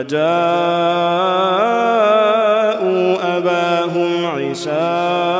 وجاءوا أباهم عشاء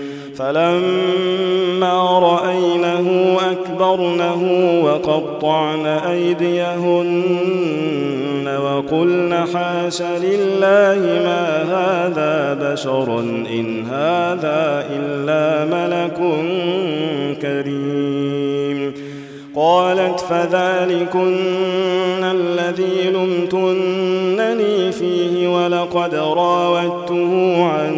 فلما رأينه أكبرنه وقطعن أيديهن وقلن حاش لله ما هذا بشر إن هذا إلا ملك كريم. قالت فذلكن الذي لمتنني فيه ولقد راودته عن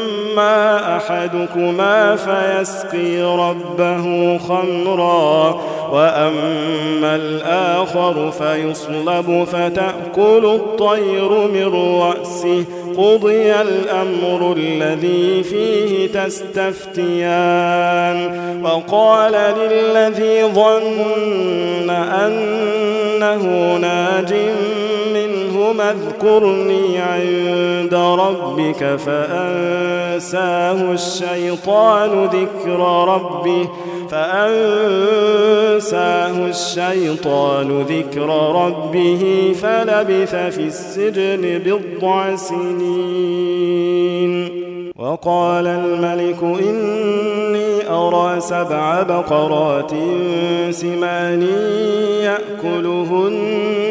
أحدكما فيسقي ربه خمرا وأما الآخر فيصلب فتأكل الطير من رأسه. قضي الأمر الذي فيه تستفتيان. وقال للذي ظن أنه ناج منهما اذكرني عند ربك فأنساه الشيطان ذكر ربه فأنساه الشيطان ذكر ربه فلبث في السجن بضع سنين وقال الملك إني أرى سبع بقرات سمان يأكلهن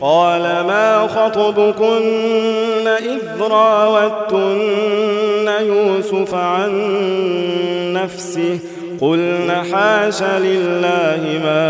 قال ما خطبكن إذ راوتن يوسف عن نفسه قلن حاش لله ما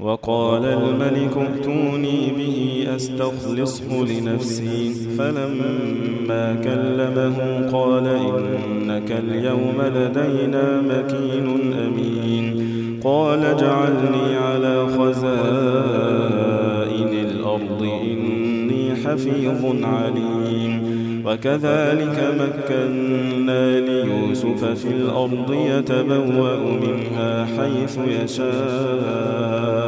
وقال الملك ائتوني به أستخلصه لنفسي. فلما كلمه قال إنك اليوم لدينا مكين أمين. قال اجعلني على خزائن الأرض إني حفيظ عليم. وكذلك مكنا ليوسف في الأرض يتبوأ منها حيث يشاء.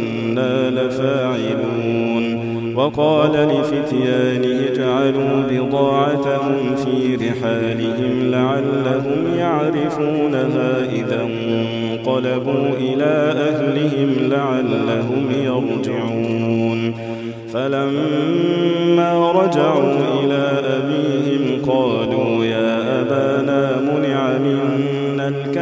وإنا لفاعلون. وقال لفتيانه اجعلوا بضاعتهم في رحالهم لعلهم يعرفونها إذا انقلبوا إلى أهلهم لعلهم يرجعون. فلما رجعوا إلى أبيهم قالوا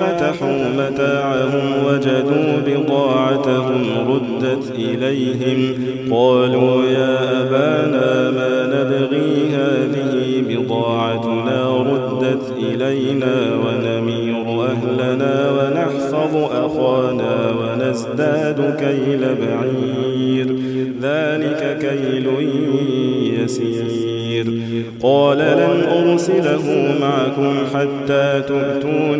فتحوا متاعهم وجدوا بضاعتهم ردت إليهم. قالوا يا أبانا ما نبغي هذه بضاعتنا ردت إلينا ونمير أهلنا ونحفظ أخانا ونزداد كيل بعير. ذلك كيل يسير. قال لن أرسله معكم حتى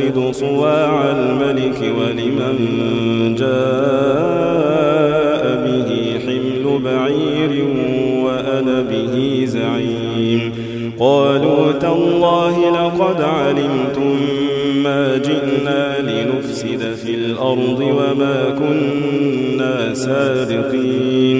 نفقد صواع الملك ولمن جاء به حمل بعير وأنا به زعيم. قالوا تالله لقد علمتم ما جئنا لنفسد في الأرض وما كنا سارقين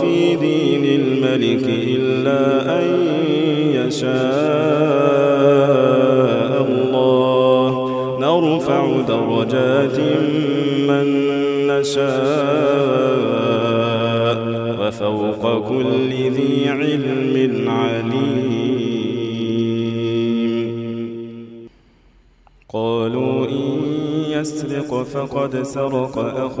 في دين الملك إلا أن يشاء الله. نرفع درجات من نشاء وفوق كل ذي علم عليم. قالوا إن يسرق فقد سرق أخ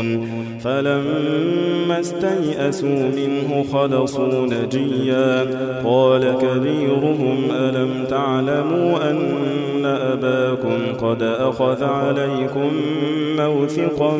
فلما استيئسوا منه خلصوا نجيا. قال كبيرهم ألم تعلموا أن أباكم قد أخذ عليكم موثقا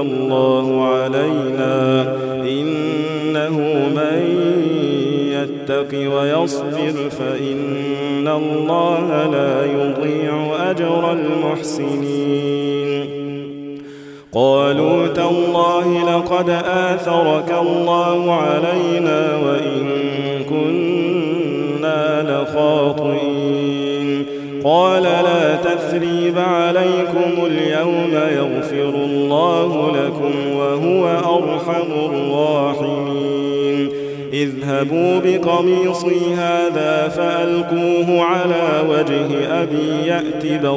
الله.